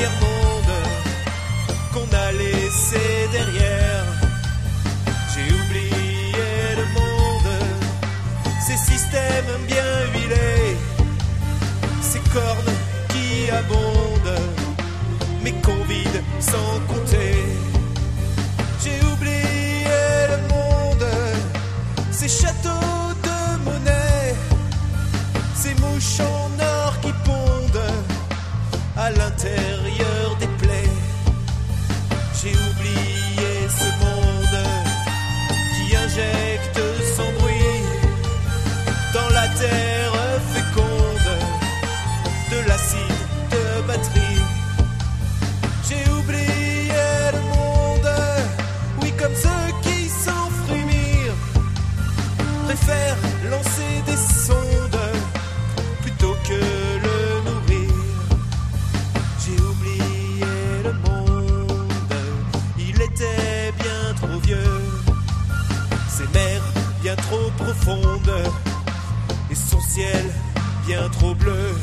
Tiers-mondes qu'on a laissé derrière. J'ai oublié le monde, ces systèmes bien huilés, ces cornes qui abondent, mais qu'on vide sans compter. Profondes et son ciel bien trop bleu.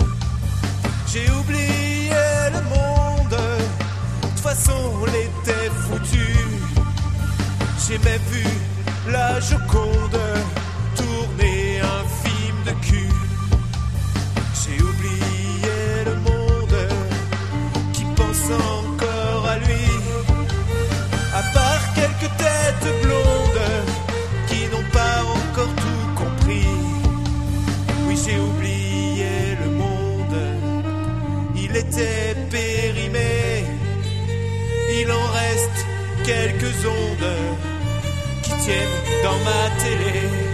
J'ai oublié le monde, de toute façon l'était foutu. J'ai même vu la Joconde oublié le monde. Il était périmé. Il en reste quelques ondes qui tiennent dans ma télé.